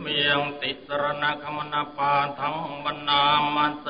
เมียงติสรณคมนาปาทังบรรณามาเส